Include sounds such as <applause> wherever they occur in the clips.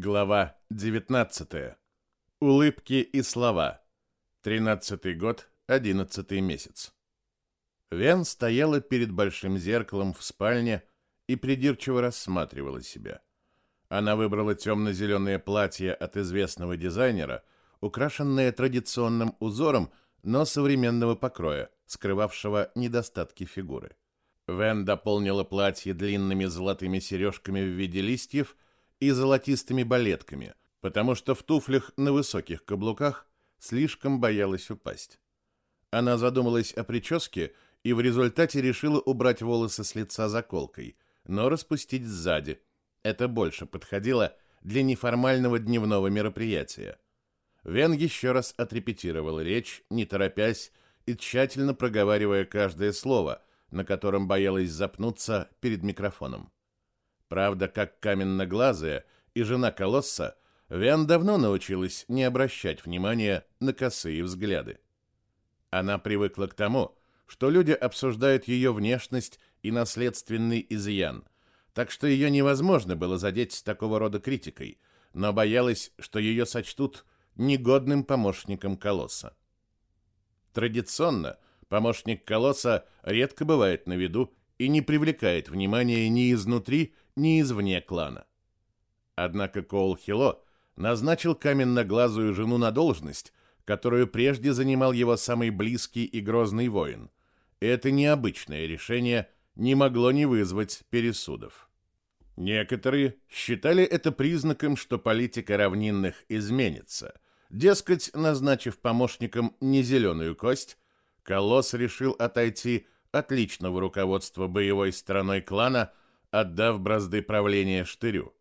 Глава 19. Улыбки и слова. 13 год, 11 месяц. Вен стояла перед большим зеркалом в спальне и придирчиво рассматривала себя. Она выбрала темно-зеленое платье от известного дизайнера, украшенное традиционным узором, но современного покроя, скрывавшего недостатки фигуры. Вен дополнила платье длинными золотыми сережками в виде листьев – и золотистыми балетками, потому что в туфлях на высоких каблуках слишком боялась упасть. Она задумалась о прическе и в результате решила убрать волосы с лица заколкой, но распустить сзади. Это больше подходило для неформального дневного мероприятия. Вен еще раз отрепетировал речь, не торопясь и тщательно проговаривая каждое слово, на котором боялась запнуться перед микрофоном. Правда, как каменноглазая и жена колосса, Вен давно научилась не обращать внимания на косые взгляды. Она привыкла к тому, что люди обсуждают ее внешность и наследственный изъян, так что ее невозможно было задеть с такого рода критикой, но боялась, что ее сочтут негодным помощником колосса. Традиционно помощник колосса редко бывает на виду и не привлекает внимания ни изнутри, ни извне клана. Однако Коул Хило назначил каменноглазую жену на должность, которую прежде занимал его самый близкий и грозный воин. Это необычное решение не могло не вызвать пересудов. Некоторые считали это признаком, что политика равнинных изменится. Дескать, назначив помощником не зеленую кость, Колосс решил отойти от личного руководства боевой стороной клана – отдав бразды правления Штырю.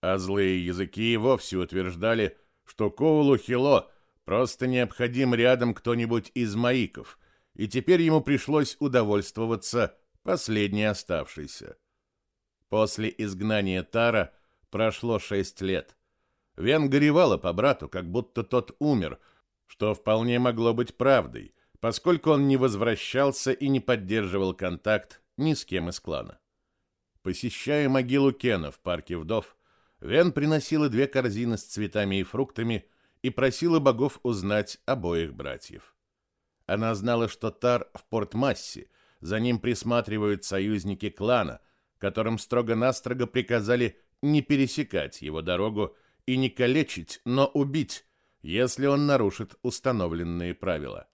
А злые языки и вовсе утверждали, что Коулу Хило просто необходим рядом кто-нибудь из маиков, и теперь ему пришлось удовольствоваться последней оставшейся. После изгнания Тара прошло шесть лет. Вен горевала по брату, как будто тот умер, что вполне могло быть правдой, поскольку он не возвращался и не поддерживал контакт ни с кем из клана. Посещая могилу Кена в парке вдов, Вен приносила две корзины с цветами и фруктами и просила богов узнать обоих братьев. Она знала, что Тар в Порт-Массе, за ним присматривают союзники клана, которым строго-настрого приказали не пересекать его дорогу и не калечить, но убить, если он нарушит установленные правила.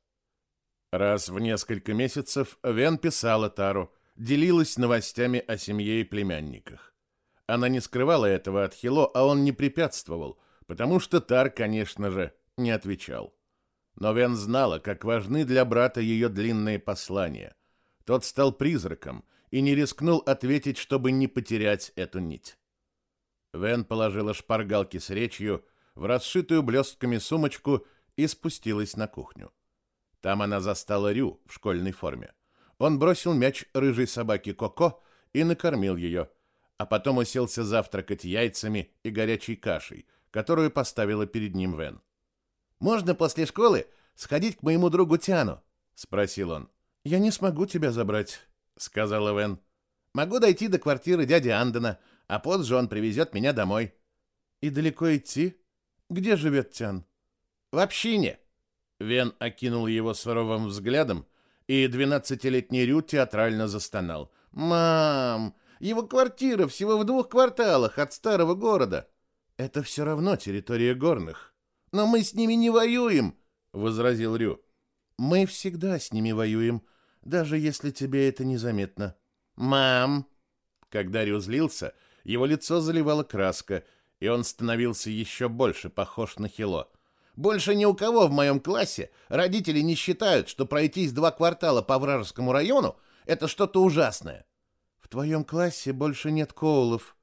Раз в несколько месяцев Вен писала Тару – делилась новостями о семье и племянниках. Она не скрывала этого от Хило, а он не препятствовал, потому что Тар, конечно же, не отвечал. Но Вен знала, как важны для брата ее длинные послания. Тот стал призраком и не рискнул ответить, чтобы не потерять эту нить. Вен положила шпаргалки с речью в расшитую блестками сумочку и спустилась на кухню. Там она застала Рю в школьной форме. Он бросил мяч рыжей собаке Коко и накормил ее, а потом уселся завтракать яйцами и горячей кашей, которую поставила перед ним Вен. «Можно после школы сходить к моему другу Тяну?» — спросил он. «Я не смогу тебя забрать», — сказала Вен. «Могу дойти до квартиры дяди Андена, а позже он привезет меня домой». «И далеко идти? Где живет Тян?» «В общине». Вен окинул его суровым взглядом, и двенадцатилетний Рю театрально застонал. «Мам, его квартира всего в двух кварталах от старого города». «Это все равно территория горных». «Но мы с ними не воюем», — возразил Рю. «Мы всегда с ними воюем, даже если тебе это незаметно». «Мам!» Когда Рю злился, его лицо заливала краска, и он становился еще больше похож на Хило. Больше ни у кого в моем классе родители не считают, что пройтись два квартала по вражескому району — это что-то ужасное. В твоем классе больше нет коулов.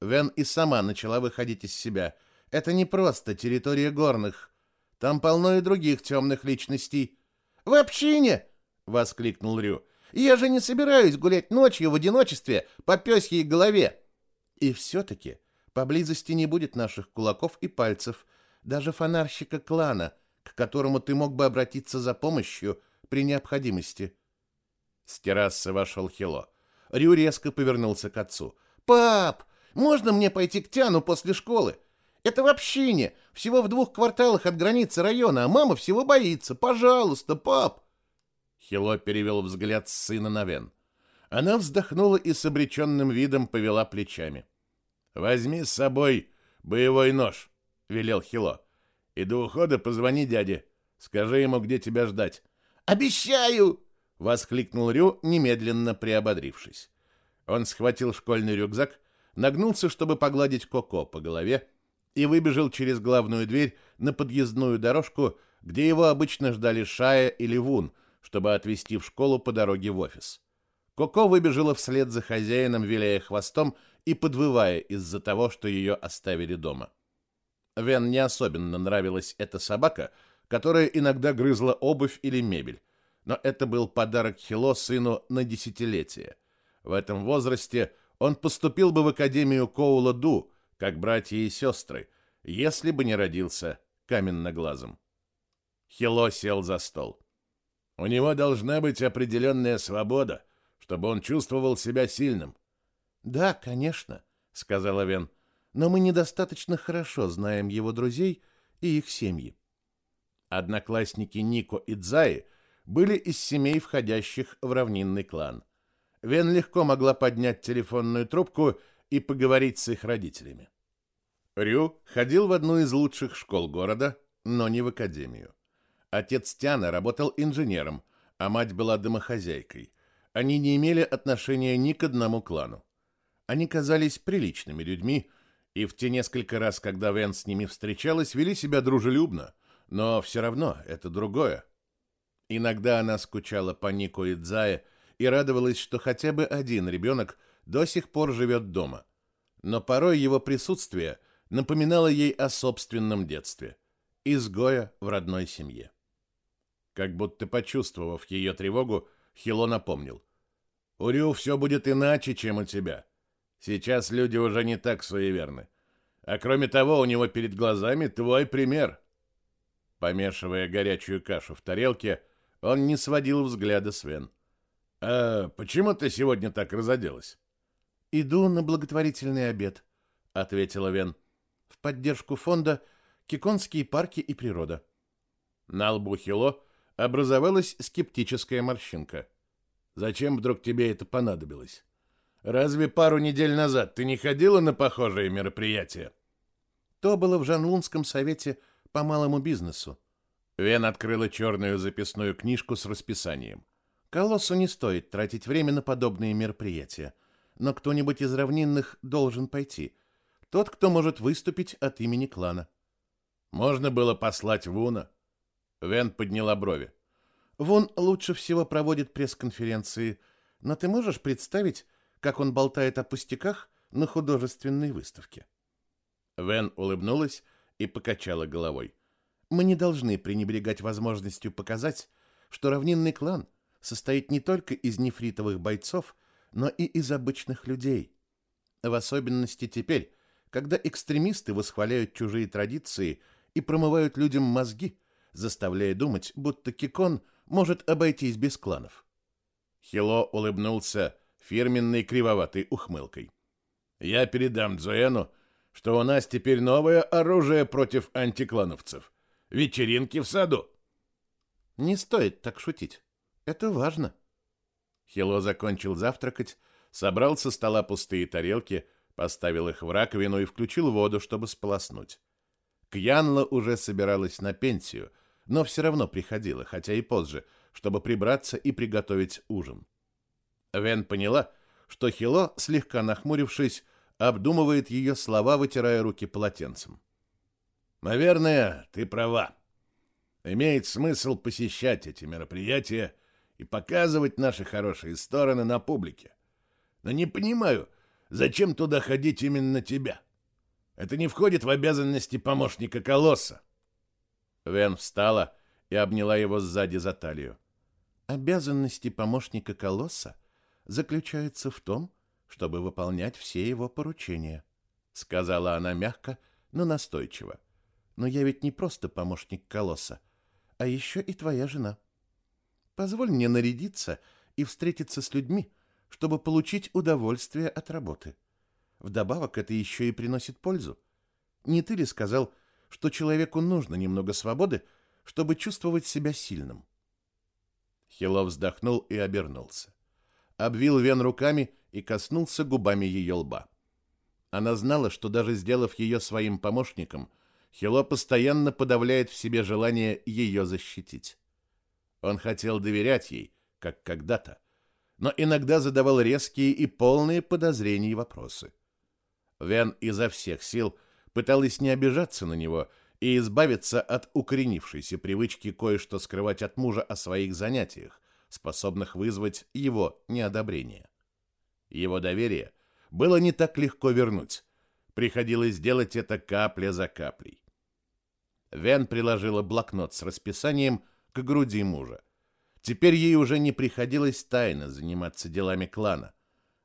Вен и сама начала выходить из себя. Это не просто территория горных. Там полно и других темных личностей. — В общине! — воскликнул Рю. — Я же не собираюсь гулять ночью в одиночестве по пёсьей голове. И все-таки поблизости не будет наших кулаков и пальцев — даже фонарщика клана, к которому ты мог бы обратиться за помощью при необходимости. С террасы вошел Хило. Рю резко повернулся к отцу. «Пап, можно мне пойти к Тяну после школы? Это в общине, всего в двух кварталах от границы района, а мама всего боится. Пожалуйста, пап!» Хило перевел взгляд с сына на Вен. Она вздохнула и с обреченным видом повела плечами. «Возьми с собой боевой нож», — велел Хило. «И до ухода позвони дяде. Скажи ему, где тебя ждать». «Обещаю!» — воскликнул Рю, немедленно приободрившись. Он схватил школьный рюкзак, нагнулся, чтобы погладить Коко по голове, и выбежал через главную дверь на подъездную дорожку, где его обычно ждали Шая или Вун, чтобы отвезти в школу по дороге в офис. Коко выбежала вслед за хозяином, виляя хвостом и подвывая из-за того, что ее оставили дома. Вен не особенно нравилась эта собака, которая иногда грызла обувь или мебель, но это был подарок Хило сыну на десятилетие. В этом возрасте он поступил бы в Академию Коула-Ду, как братья и сестры, если бы не родился каменноглазым. Хило сел за стол. У него должна быть определенная свобода, чтобы он чувствовал себя сильным. «Да, конечно», — сказала Вен, — «но мы недостаточно хорошо знаем его друзей и их семьи». Одноклассники Нико и Дзаи были из семей, входящих в равнинный клан. Вен легко могла поднять телефонную трубку и поговорить с их родителями. Рю ходил в одну из лучших школ города, но не в академию. Отец Тяна работал инженером, а мать была домохозяйкой. Они не имели отношения ни к одному клану. Они казались приличными людьми, и в те несколько раз, когда Вен с ними встречалась, вели себя дружелюбно, но все равно это другое. Иногда она скучала по Нику и Дзае и радовалась, что хотя бы один ребенок до сих пор живет дома. Но порой его присутствие напоминало ей о собственном детстве, изгоя в родной семье. Как будто почувствовав ее тревогу, Хило напомнил. «У Рю все будет иначе, чем у тебя. Сейчас люди уже не так суеверны. А кроме того, у него перед глазами твой пример». Помешивая горячую кашу в тарелке, он не сводил взгляда с Вен. «А почему ты сегодня так разоделась?» «Иду на благотворительный обед», — ответила Вен. «В поддержку фонда «Киконские парки и природа». На лбу Хило образовалась скептическая морщинка. «Зачем вдруг тебе это понадобилось? Разве пару недель назад ты не ходила на похожие мероприятия?» То было в Жанлунском совете по малому бизнесу. Вен открыла черную записную книжку с расписанием. Колоссу не стоит тратить время на подобные мероприятия, но кто-нибудь из равнинных должен пойти. Тот, кто может выступить от имени клана. Можно было послать Вуна. Вен подняла брови. Вун лучше всего проводит пресс-конференции, но ты можешь представить, как он болтает о пустяках на художественной выставке? Вен улыбнулась и покачала головой. Мы не должны пренебрегать возможностью показать, что равнинный клан состоит не только из нефритовых бойцов, но и из обычных людей. В особенности теперь, когда экстремисты восхваляют чужие традиции и промывают людям мозги, заставляя думать, будто Кикон может обойтись без кланов. Хило улыбнулся фирменной кривоватой ухмылкой. «Я передам Дзуэну, что у нас теперь новое оружие против антиклановцев вечеринки в саду. Не стоит так шутить. Это важно. Хило закончил завтракать, собрал со стола пустые тарелки, поставил их в раковину и включил воду, чтобы сполоснуть. Кьянла уже собиралась на пенсию, но все равно приходила, хотя и позже, чтобы прибраться и приготовить ужин. Вен поняла, что Хило, слегка нахмурившись, обдумывает ее слова, вытирая руки полотенцем. Наверное, ты права. Имеет смысл посещать эти мероприятия и показывать наши хорошие стороны на публике. Но не понимаю, зачем туда ходить именно тебя? Это не входит в обязанности помощника Колосса. Вен встала и обняла его сзади за талию. Обязанности помощника Колосса заключаются в том, чтобы выполнять все его поручения, сказала она мягко, но настойчиво. Но я ведь не просто помощник колосса, а еще и твоя жена. Позволь мне нарядиться и встретиться с людьми, чтобы получить удовольствие от работы. Вдобавок это еще и приносит пользу. Не ты ли сказал, что человеку нужно немного свободы, чтобы чувствовать себя сильным? Хило вздохнул и обернулся. Обвил Вен руками и коснулся губами ее лба. Она знала, что даже сделав ее своим помощником, Хило постоянно подавляет в себе желание ее защитить. Он хотел доверять ей, как когда-то, но иногда задавал резкие и полные подозрений вопросы. Вен изо всех сил пыталась не обижаться на него и избавиться от укоренившейся привычки кое-что скрывать от мужа о своих занятиях, способных вызвать его неодобрение. Его доверие было не так легко вернуть. Приходилось делать это капля за каплей. Вен приложила блокнот с расписанием к груди мужа. Теперь ей уже не приходилось тайно заниматься делами клана.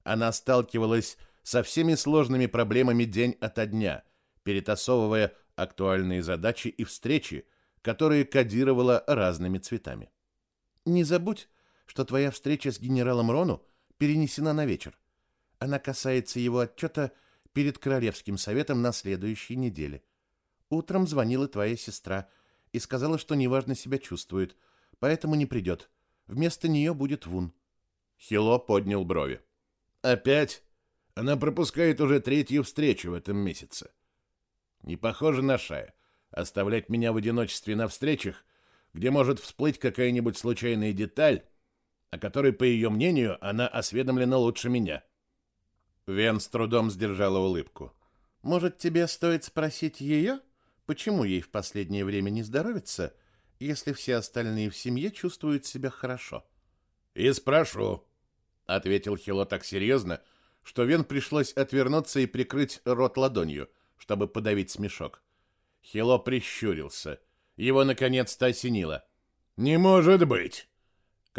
Она сталкивалась со всеми сложными проблемами день ото дня, перетасовывая актуальные задачи и встречи, которые кодировала разными цветами. «Не забудь, что твоя встреча с генералом Рону перенесена на вечер. Она касается его отчета перед Королевским советом на следующей неделе. Утром звонила твоя сестра и сказала, что неважно себя чувствует – поэтому не придет. Вместо нее будет Вун. Хило поднял брови. Опять? Она пропускает уже третью встречу в этом месяце. Не похоже на Шая. Оставлять меня в одиночестве на встречах, где может всплыть какая-нибудь случайная деталь, о которой, по ее мнению, она осведомлена лучше меня. Вен с трудом сдержала улыбку. «Может, тебе стоит спросить ее, почему ей в последнее время не здоровится?» если все остальные в семье чувствуют себя хорошо? И спрошу, ответил Хило так серьезно, что Вен пришлось отвернуться и прикрыть рот ладонью, чтобы подавить смешок. Хило прищурился. Его наконец-то осенило. Не может быть.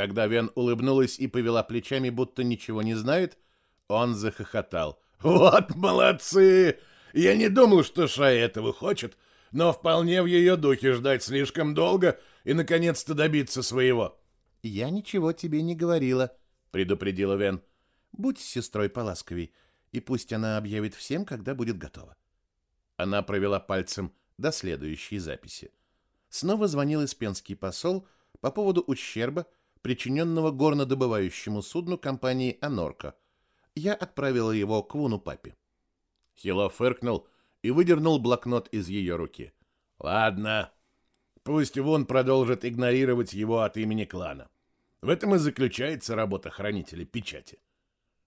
Когда Вен улыбнулась и повела плечами, будто ничего не знает, он захохотал. Вот молодцы! Я не думал, что Шай этого хочет, но вполне в ее духе ждать слишком долго и, наконец-то, добиться своего. — Я ничего тебе не говорила, — предупредила Вен. — Будь сестрой поласковей, и пусть она объявит всем, когда будет готова. Она провела пальцем до следующей записи. Снова звонил испенский посол по поводу ущерба, причиненного горнодобывающему судну компании «Анорка». Я отправила его к Вуну папе. Хило фыркнул и выдернул блокнот из ее руки. Ладно, пусть Вон продолжит игнорировать его от имени клана. В этом и заключается работа хранителя печати.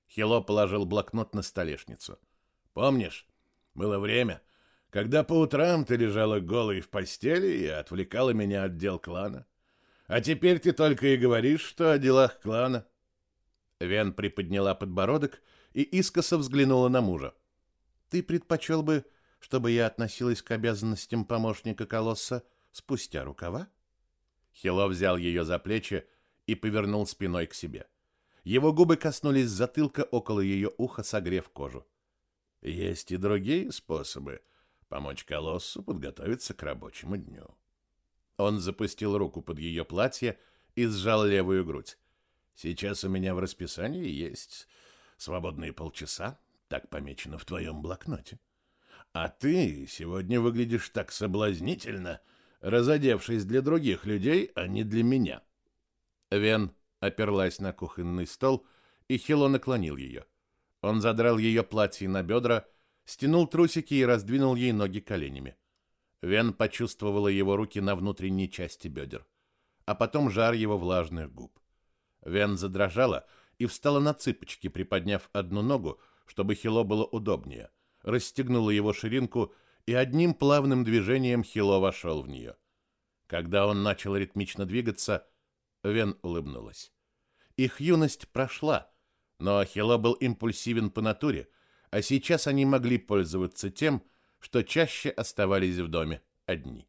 Хило положил блокнот на столешницу. Помнишь, было время, когда по утрам ты лежала голой в постели и отвлекала меня от дел клана. А теперь ты только и говоришь, что о делах клана. Вен приподняла подбородок и искоса взглянула на мужа. Ты предпочел бы чтобы я относилась к обязанностям помощника колосса спустя рукава? Хило взял ее за плечи и повернул спиной к себе. Его губы коснулись затылка около ее уха, согрев кожу. Есть и другие способы помочь колоссу подготовиться к рабочему дню. Он запустил руку под ее платье и сжал левую грудь. Сейчас у меня в расписании есть свободные полчаса, так помечено в твоем блокноте. А ты сегодня выглядишь так соблазнительно, разодевшись для других людей, а не для меня. Вен оперлась на кухонный стол, и Хило наклонил ее. Он задрал ее платье на бедра, стянул трусики и раздвинул ей ноги коленями. Вен почувствовала его руки на внутренней части бедер, а потом жар его влажных губ. Вен задрожала и встала на цыпочки, приподняв одну ногу, чтобы Хило было удобнее — расстегнула его ширинку и одним плавным движением Хило вошел в нее. Когда он начал ритмично двигаться, Вен улыбнулась. Их юность прошла, но Хило был импульсивен по натуре, а сейчас они могли пользоваться тем, что чаще оставались в доме одни.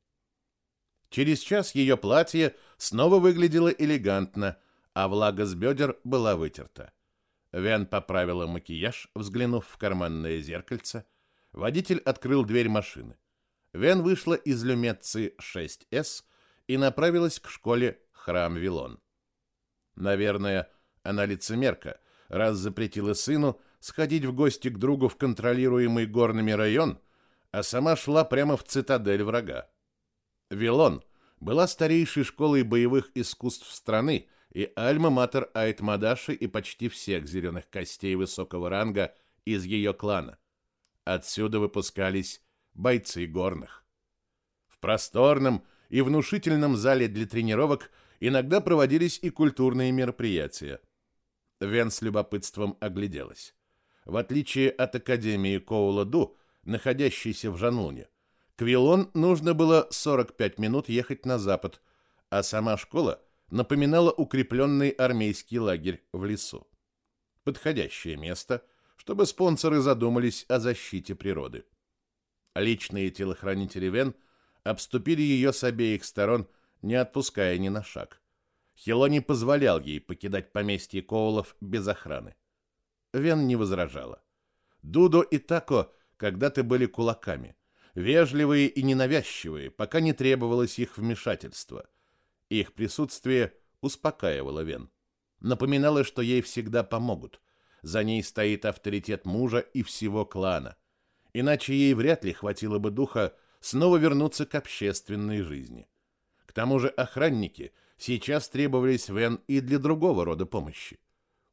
Через час ее платье снова выглядело элегантно, а влага с бедер была вытерта. Вен поправила макияж, взглянув в карманное зеркальце. Водитель открыл дверь машины. Вен вышла из люметцы 6С и направилась к школе Храм Вилон. Наверное, она лицемерка, раз запретила сыну сходить в гости к другу в контролируемый горными район, а сама шла прямо в цитадель врага. Вилон была старейшей школой боевых искусств страны и альма-матер Айтмадаши и почти всех зеленых костей высокого ранга из ее клана. Отсюда выпускались бойцы горных. В просторном и внушительном зале для тренировок иногда проводились и культурные мероприятия. Вен с любопытством огляделась. В отличие от Академии Коула-Ду, находящейся в Жанлуне, к Вилон нужно было 45 минут ехать на запад, а сама школа напоминала укрепленный армейский лагерь в лесу. Подходящее место, чтобы спонсоры задумались о защите природы. Личные телохранители Вен обступили ее с обеих сторон, не отпуская ни на шаг. Хило не позволял ей покидать поместье Коулов без охраны. Вен не возражала. Дудо и Тако когда-то были кулаками – вежливые и ненавязчивые, пока не требовалось их вмешательство. Их присутствие успокаивало Вен. Напоминало, что ей всегда помогут. За ней стоит авторитет мужа и всего клана. Иначе ей вряд ли хватило бы духа снова вернуться к общественной жизни. К тому же охранники сейчас требовались Вен и для другого рода помощи.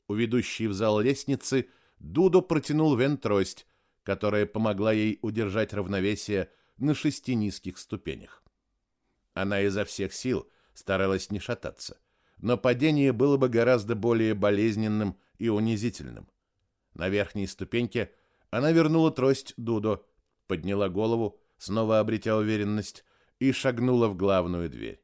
У ведущей в зал лестницы Дудо протянул Вен трость, которая помогла ей удержать равновесие на шести низких ступенях. Она изо всех сил старалась не шататься, но падение было бы гораздо более болезненным и унизительным. На верхней ступеньке она вернула трость Дудо, подняла голову, снова обретя уверенность, и шагнула в главную дверь.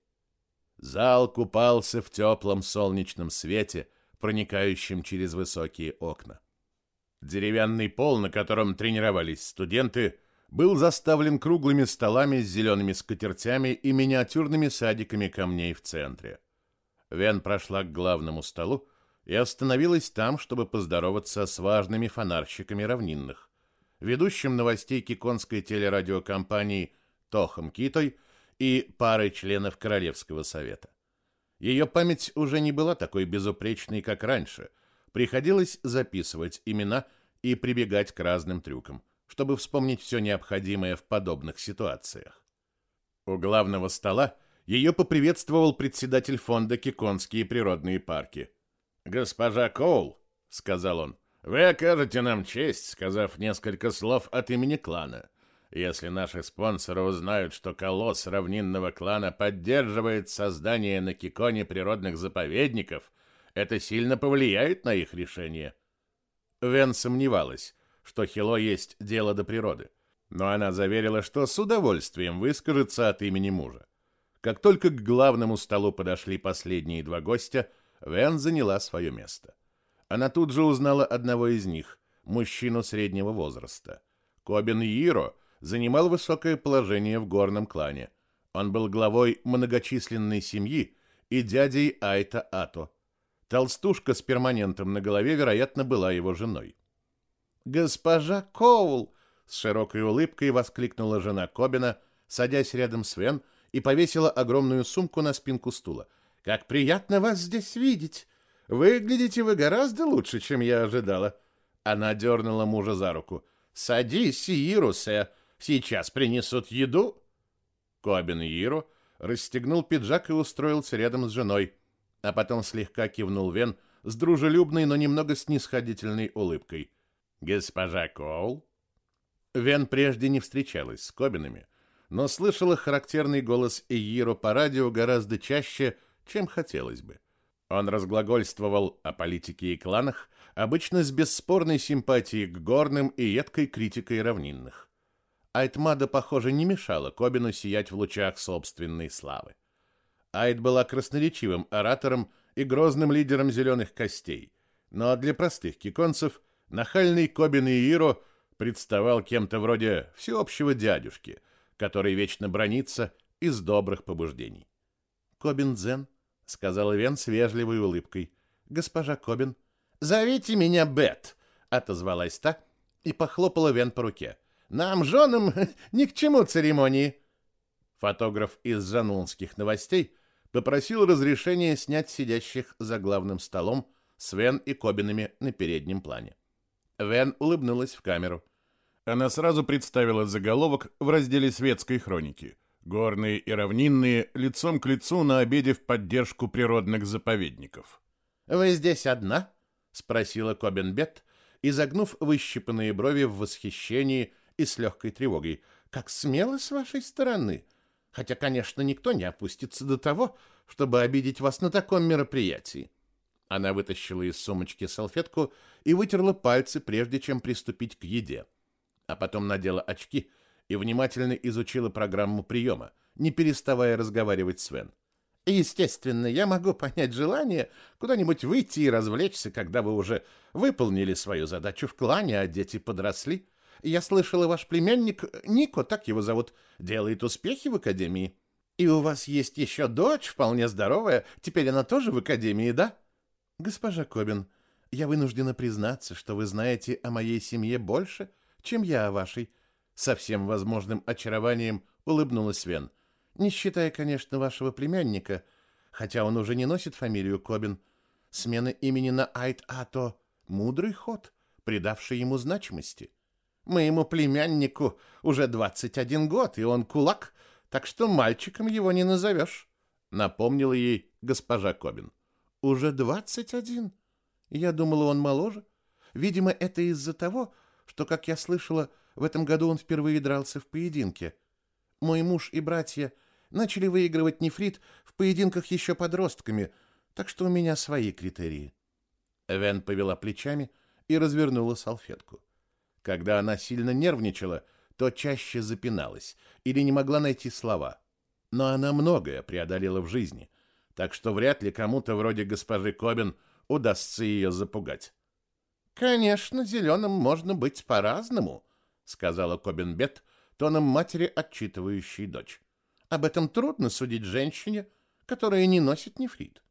Зал купался в теплом солнечном свете, проникающем через высокие окна. Деревянный пол, на котором тренировались студенты, был заставлен круглыми столами с зелеными скатертями и миниатюрными садиками камней в центре. Вен прошла к главному столу и остановилась там, чтобы поздороваться с важными фонарщиками равнинных, ведущим новостей киконской телерадиокомпании Тохом Китой и парой членов Королевского совета. Ее память уже не была такой безупречной, как раньше – приходилось записывать имена и прибегать к разным трюкам, чтобы вспомнить все необходимое в подобных ситуациях. У главного стола ее поприветствовал председатель фонда Киконские природные парки. «Госпожа Коул», — сказал он, — «вы окажете нам честь, сказав несколько слов от имени клана. Если наши спонсоры узнают, что колосс равнинного клана поддерживает создание на Киконе природных заповедников — это сильно повлияет на их решение. Вен сомневалась, что Хило есть дело до природы, но она заверила, что с удовольствием выскажется от имени мужа. Как только к главному столу подошли последние два гостя, Вен заняла свое место. Она тут же узнала одного из них, мужчину среднего возраста. Кобин Йиро занимал высокое положение в горном клане. Он был главой многочисленной семьи и дядей Айта Ато, Толстушка с перманентом на голове, вероятно, была его женой. «Госпожа Коул!» — с широкой улыбкой воскликнула жена Кобина, садясь рядом с Вен и повесила огромную сумку на спинку стула. «Как приятно вас здесь видеть! Выглядите вы гораздо лучше, чем я ожидала!» Она дернула мужа за руку. «Садись, Ирусе, сейчас принесут еду!» Кобин Иру расстегнул пиджак и устроился рядом с женой — а потом слегка кивнул Вен с дружелюбной, но немного снисходительной улыбкой. «Госпожа Коул?» Вен прежде не встречалась с Кобинами, но слышала характерный голос Ииро по радио гораздо чаще, чем хотелось бы. Он разглагольствовал о политике и кланах, обычно с бесспорной симпатией к горным и едкой критикой равнинных. Айтмада, похоже, не мешала Кобину сиять в лучах собственной славы. Айд была красноречивым оратором и грозным лидером зеленых костей, но для простых киконцев нахальный Кобин Ииро представал кем-то вроде всеобщего дядюшки, который вечно бронится из добрых побуждений. «Кобин Дзен», — сказал Вен с вежливой улыбкой. «Госпожа Кобин». «Зовите меня Бет», — отозвалась та и похлопала Вен по руке. «Нам, женам, <laughs> ни к чему церемонии». Фотограф из жанунских новостей попросил разрешения снять сидящих за главным столом Свен и Кобинами на переднем плане. Вен улыбнулась в камеру. она сразу представила заголовок в разделе светской хроники. Горные и равнинные лицом к лицу на обеде в поддержку природных заповедников. «Вы здесь одна?» — спросила Кобенбет, изогнув выщипанные брови в восхищении и с легкой тревогой. «Как смело с вашей стороны! Хотя, конечно, никто не опустится до того, чтобы обидеть вас на таком мероприятии». Она вытащила из сумочки салфетку и вытерла пальцы, прежде чем приступить к еде. А потом надела очки и внимательно изучила программу приема, не переставая разговаривать с Вен. Естественно, я могу понять желание куда-нибудь выйти и развлечься, когда вы уже выполнили свою задачу в клане, а дети подросли. Я слышала, ваш племянник, Нико, так его зовут, делает успехи в академии. И у вас есть еще дочь, вполне здоровая, теперь она тоже в академии, да? Госпожа Кобин, я вынуждена признаться, что вы знаете о моей семье больше, чем я о вашей. Со всем возможным очарованием улыбнулась Вен. Не считая, конечно, вашего племянника, хотя он уже не носит фамилию Кобин. Смена имени на Айт-Ато — мудрый ход, придавший ему значимости. Моему племяннику уже 21 год, и он кулак, так что мальчиком его не назовешь, — напомнила ей госпожа Кобин. Уже 21? Я думала, он моложе. Видимо, это из-за того, что, как я слышала, в этом году он впервые дрался в поединке. Мой муж и братья — начали выигрывать нефрит в поединках еще подростками, так что у меня свои критерии. Вен повела плечами и развернула салфетку. Когда она сильно нервничала, то чаще запиналась или не могла найти слова. Но она многое преодолела в жизни, так что вряд ли кому-то вроде госпожи Кобин удастся ее запугать. «Конечно, зеленым можно быть по-разному», — сказала Кобин Бет, тоном матери, отчитывающей дочь. Об этом трудно судить женщине, которая не носит нефрит.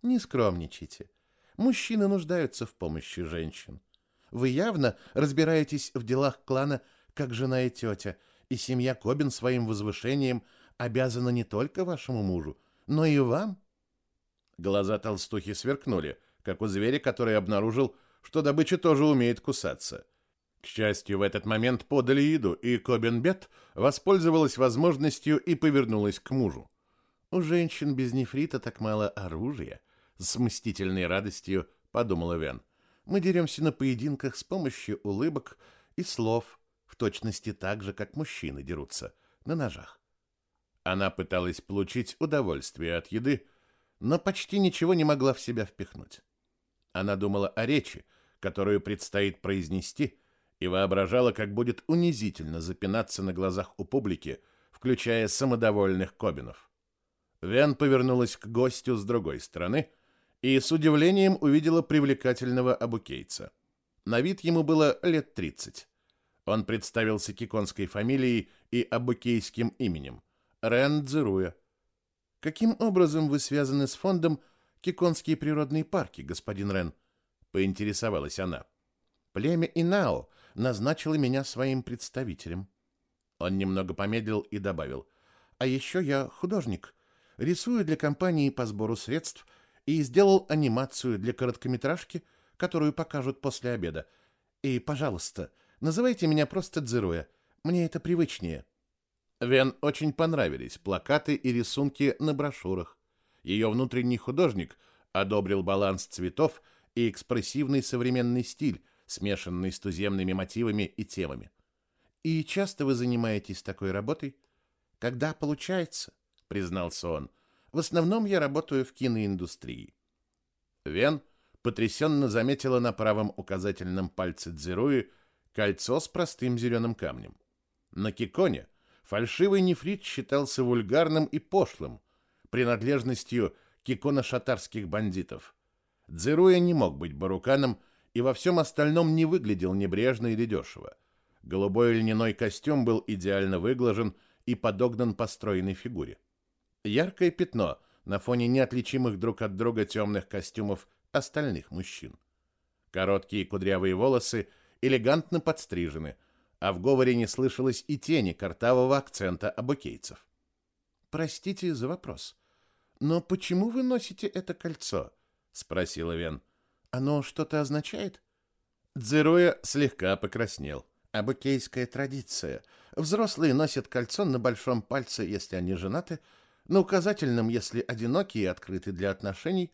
Не скромничайте. Мужчины нуждаются в помощи женщин. Вы явно разбираетесь в делах клана как жена и тетя, и семья Кобин своим возвышением обязана не только вашему мужу, но и вам. Глаза толстухи сверкнули, как у зверя, который обнаружил, что добыча тоже умеет кусаться — к счастью, в этот момент подали еду, и Кобенбет воспользовалась возможностью и повернулась к мужу. «У женщин без нефрита так мало оружия», — с мстительной радостью подумала Вен. «Мы деремся на поединках с помощью улыбок и слов, в точности так же, как мужчины дерутся, на ножах». Она пыталась получить удовольствие от еды, но почти ничего не могла в себя впихнуть. Она думала о речи, которую предстоит произнести, и воображала, как будет унизительно запинаться на глазах у публики, включая самодовольных кобинов. Вен повернулась к гостю с другой стороны и с удивлением увидела привлекательного абукейца. На вид ему было лет 30. Он представился киконской фамилией и абукейским именем – Рен Дзеруя. «Каким образом вы связаны с фондом Киконские природные парки, господин Рен?» – поинтересовалась она. «Племя Инао назначила меня своим представителем. Он немного помедлил и добавил. А еще я художник. Рисую для компании по сбору средств и сделал анимацию для короткометражки, которую покажут после обеда. И, пожалуйста, называйте меня просто Дзеруя. Мне это привычнее. Вен очень понравились плакаты и рисунки на брошюрах. Ее внутренний художник одобрил баланс цветов и экспрессивный современный стиль, смешанный с туземными мотивами и темами. И часто вы занимаетесь такой работой? Когда получается, признался он. В основном я работаю в киноиндустрии. Вен потрясенно заметила на правом указательном пальце Дзируи кольцо с простым зеленым камнем. На Киконе фальшивый нефрит считался вульгарным и пошлым, принадлежностью киконо-шатарских бандитов. Дзируя не мог быть баруканом и во всем остальном не выглядел небрежно или дешево. Голубой льняной костюм был идеально выглажен и подогнан по стройной фигуре. Яркое пятно на фоне неотличимых друг от друга темных костюмов остальных мужчин. Короткие кудрявые волосы элегантно подстрижены, а в говоре не слышалось и тени картавого акцента абокейцев. «Простите за вопрос, но почему вы носите это кольцо?» — спросила Вен. Оно что-то означает? Дзеруя слегка покраснел. Абукейская традиция. Взрослые носят кольцо на большом пальце, если они женаты, на указательном, если одиноки и открыты для отношений,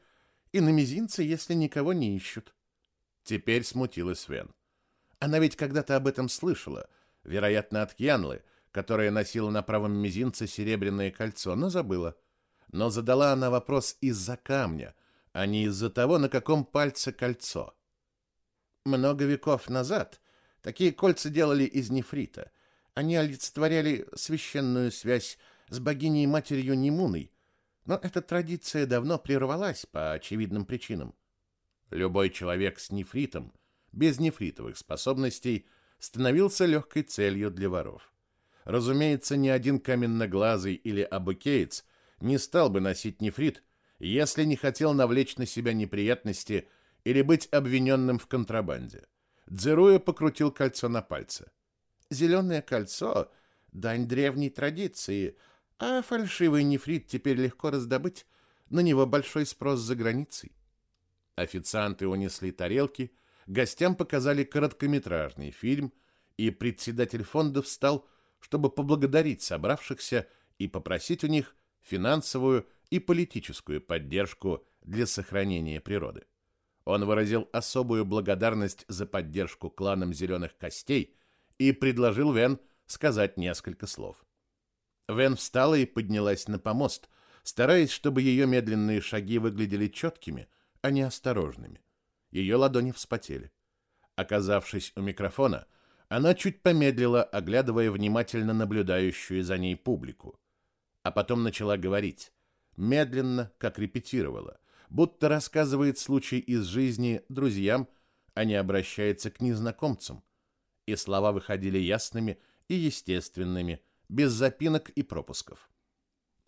и на мизинце, если никого не ищут. Теперь смутилась Свен. Она ведь когда-то об этом слышала, вероятно, от Янлы, которая носила на правом мизинце серебряное кольцо, но забыла. Но задала она вопрос из-за камня, а не из-за того, на каком пальце кольцо. Много веков назад такие кольца делали из нефрита. Они олицетворяли священную связь с богиней-матерью Немуной, но эта традиция давно прервалась по очевидным причинам. Любой человек с нефритом, без нефритовых способностей, становился легкой целью для воров. Разумеется, ни один каменноглазый или абукеец не стал бы носить нефрит, если не хотел навлечь на себя неприятности или быть обвиненным в контрабанде. Дзеруя покрутил кольцо на пальце. Зеленое кольцо — дань древней традиции, а фальшивый нефрит теперь легко раздобыть, на него большой спрос за границей. Официанты унесли тарелки, гостям показали короткометражный фильм, и председатель фонда встал, чтобы поблагодарить собравшихся и попросить у них финансовую и политическую поддержку для сохранения природы. Он выразил особую благодарность за поддержку кланам Зеленых Костей и предложил Вен сказать несколько слов. Вен встала и поднялась на помост, стараясь, чтобы ее медленные шаги выглядели четкими, а не осторожными. Ее ладони вспотели. Оказавшись у микрофона, она чуть помедлила, оглядывая внимательно наблюдающую за ней публику. А потом начала говорить, медленно, как репетировала, будто рассказывает случай из жизни друзьям, а не обращается к незнакомцам. И слова выходили ясными и естественными, без запинок и пропусков.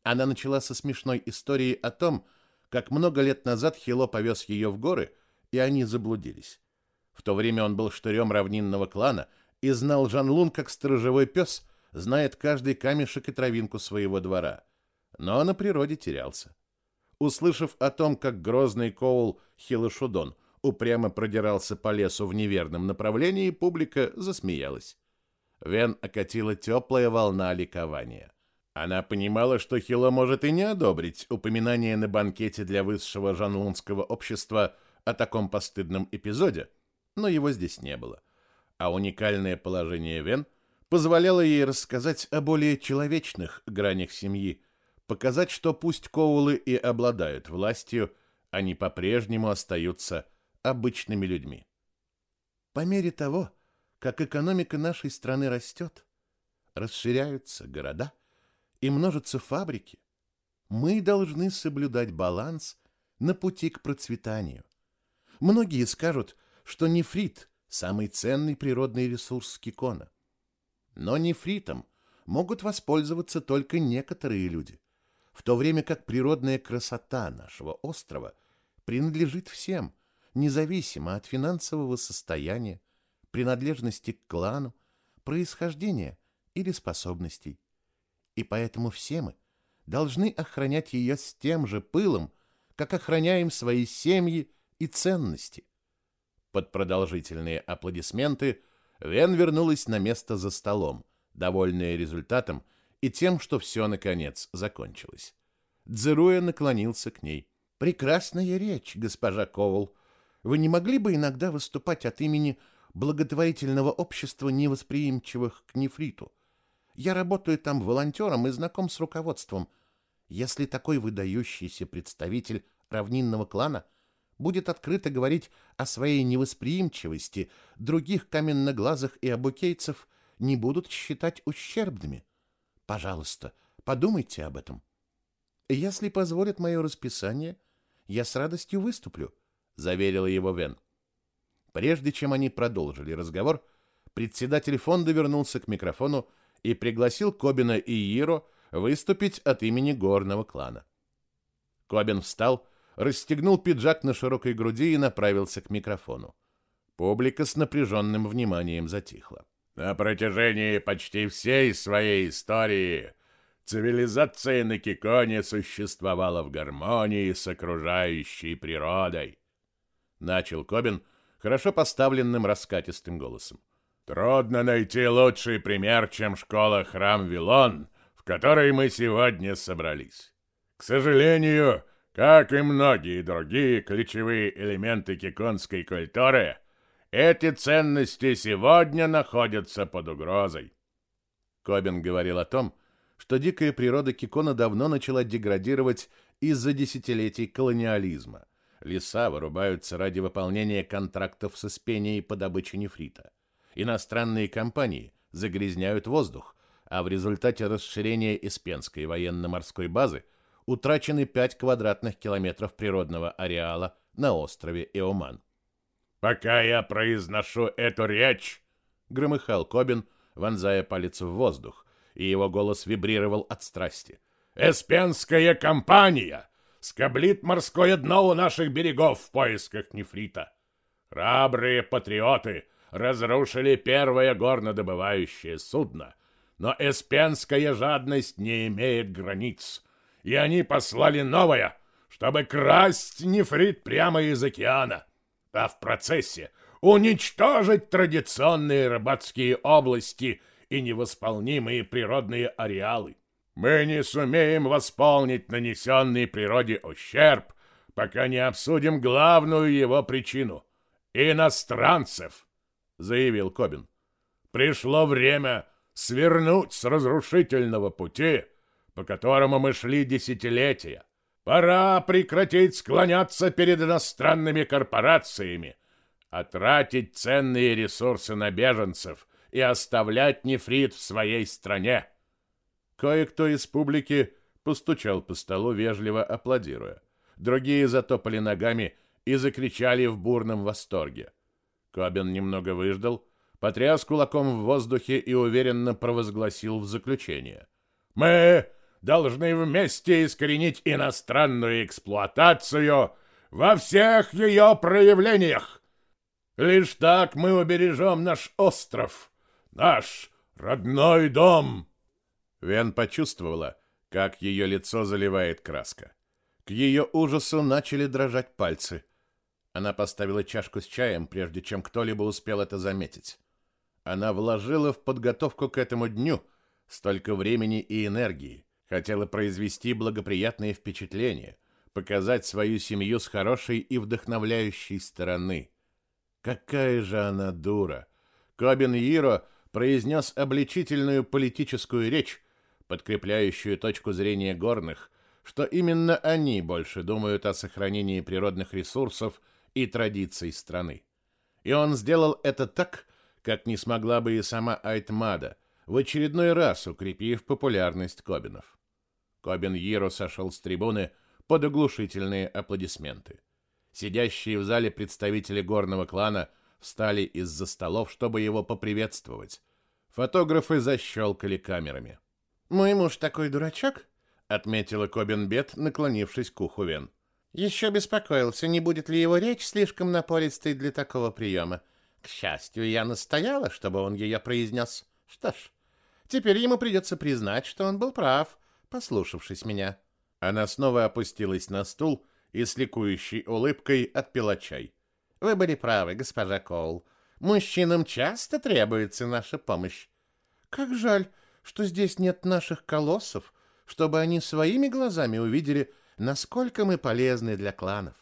Она начала со смешной истории о том, как много лет назад Хило повез ее в горы, и они заблудились. В то время он был штырем равнинного клана и знал Жан Лун как сторожевой пес, знает каждый камешек и травинку своего двора. Но на природе терялся. Услышав о том, как грозный Коул Хилошудон упрямо продирался по лесу в неверном направлении, публика засмеялась. Вен окатила теплая волна ликования. Она понимала, что Хило может и не одобрить упоминание на банкете для высшего жанлунского общества о таком постыдном эпизоде, но его здесь не было. А уникальное положение Вен позволяло ей рассказать о более человечных гранях семьи, показать, что пусть Коулы и обладают властью, они по-прежнему остаются обычными людьми. По мере того, как экономика нашей страны растет, расширяются города и множатся фабрики, мы должны соблюдать баланс на пути к процветанию. Многие скажут, что нефрит – самый ценный природный ресурс Кикона. Но нефритом могут воспользоваться только некоторые люди, в то время как природная красота нашего острова принадлежит всем, независимо от финансового состояния, принадлежности к клану, происхождения или способностей. И поэтому все мы должны охранять ее с тем же пылом, как охраняем свои семьи и ценности. Под продолжительные аплодисменты Вен вернулась на место за столом, довольная результатом и тем, что все, наконец, закончилось. Дзеруя наклонился к ней. «Прекрасная речь, госпожа Коул. Вы не могли бы иногда выступать от имени благотворительного общества невосприимчивых к нефриту. Я работаю там волонтером и знаком с руководством. Если такой выдающийся представитель равнинного клана будет открыто говорить о своей невосприимчивости, других каменноглазых и обукейцев не будут считать ущербными. Пожалуйста, подумайте об этом. Если позволит мое расписание, я с радостью выступлю, заверила его Вен. Прежде чем они продолжили разговор, председатель фонда вернулся к микрофону и пригласил Кобина и Иро выступить от имени горного клана. Кобин встал, расстегнул пиджак на широкой груди и направился к микрофону. Публика с напряженным вниманием затихла. На протяжении почти всей своей истории цивилизация на Киконе существовала в гармонии с окружающей природой. Начал Кобин хорошо поставленным раскатистым голосом. Трудно найти лучший пример, чем школа-храм Вилон, в которой мы сегодня собрались. К сожалению, как и многие другие ключевые элементы киконской культуры, эти ценности сегодня находятся под угрозой. Кобин говорил о том, что дикая природа Кикона давно начала деградировать из-за десятилетий колониализма. Леса вырубаются ради выполнения контрактов с Испенией по добыче нефрита. Иностранные компании загрязняют воздух, а в результате расширения Испенской военно-морской базы утрачены 5 квадратных километров природного ареала на острове Эоман. «Пока я произношу эту речь», — громыхал Кобин, вонзая палец в воздух, и его голос вибрировал от страсти. «Эспенская компания скоблит морское дно у наших берегов в поисках нефрита. Храбрые патриоты разрушили первое горнодобывающее судно, но эспенская жадность не имеет границ, и они послали новое, чтобы красть нефрит прямо из океана а в процессе уничтожить традиционные рыбацкие области и невосполнимые природные ареалы. Мы не сумеем восполнить нанесенный природе ущерб, пока не обсудим главную его причину — иностранцев, — заявил Кобин. Пришло время свернуть с разрушительного пути, по которому мы шли десятилетия. Пора прекратить склоняться перед иностранными корпорациями, а тратить ценные ресурсы на беженцев и оставлять нефрит в своей стране. Кое-кто из публики постучал по столу, вежливо аплодируя. Другие затопали ногами и закричали в бурном восторге. Кобин немного выждал, потряс кулаком в воздухе и уверенно провозгласил в заключение. «Мы должны вместе искоренить иностранную эксплуатацию во всех ее проявлениях. Лишь так мы убережем наш остров, наш родной дом. Вен почувствовала, как ее лицо заливает краска. К ее ужасу начали дрожать пальцы. Она поставила чашку с чаем, прежде чем кто-либо успел это заметить. Она вложила в подготовку к этому дню столько времени и энергии, Хотела произвести благоприятное впечатление, показать свою семью с хорошей и вдохновляющей стороны. Какая же она дура! Кобин Иро произнес обличительную политическую речь, подкрепляющую точку зрения горных, что именно они больше думают о сохранении природных ресурсов и традиций страны. И он сделал это так, как не смогла бы и сама Айтмада, в очередной раз укрепив популярность Кобинов. Кобин Йиро сошел с трибуны под оглушительные аплодисменты. Сидящие в зале представители горного клана встали из-за столов, чтобы его поприветствовать. Фотографы защелкали камерами. «Мой муж такой дурачок», — отметила Кобин Бет, наклонившись к уху Вен. «Еще беспокоился, не будет ли его речь слишком напористой для такого приема. К счастью, я настояла, чтобы он ее произнес. Что ж, теперь ему придется признать, что он был прав» послушавшись меня. Она снова опустилась на стул и с ликующей улыбкой отпила чай. Вы были правы, госпожа Коул. Мужчинам часто требуется наша помощь. Как жаль, что здесь нет наших колоссов, чтобы они своими глазами увидели, насколько мы полезны для кланов.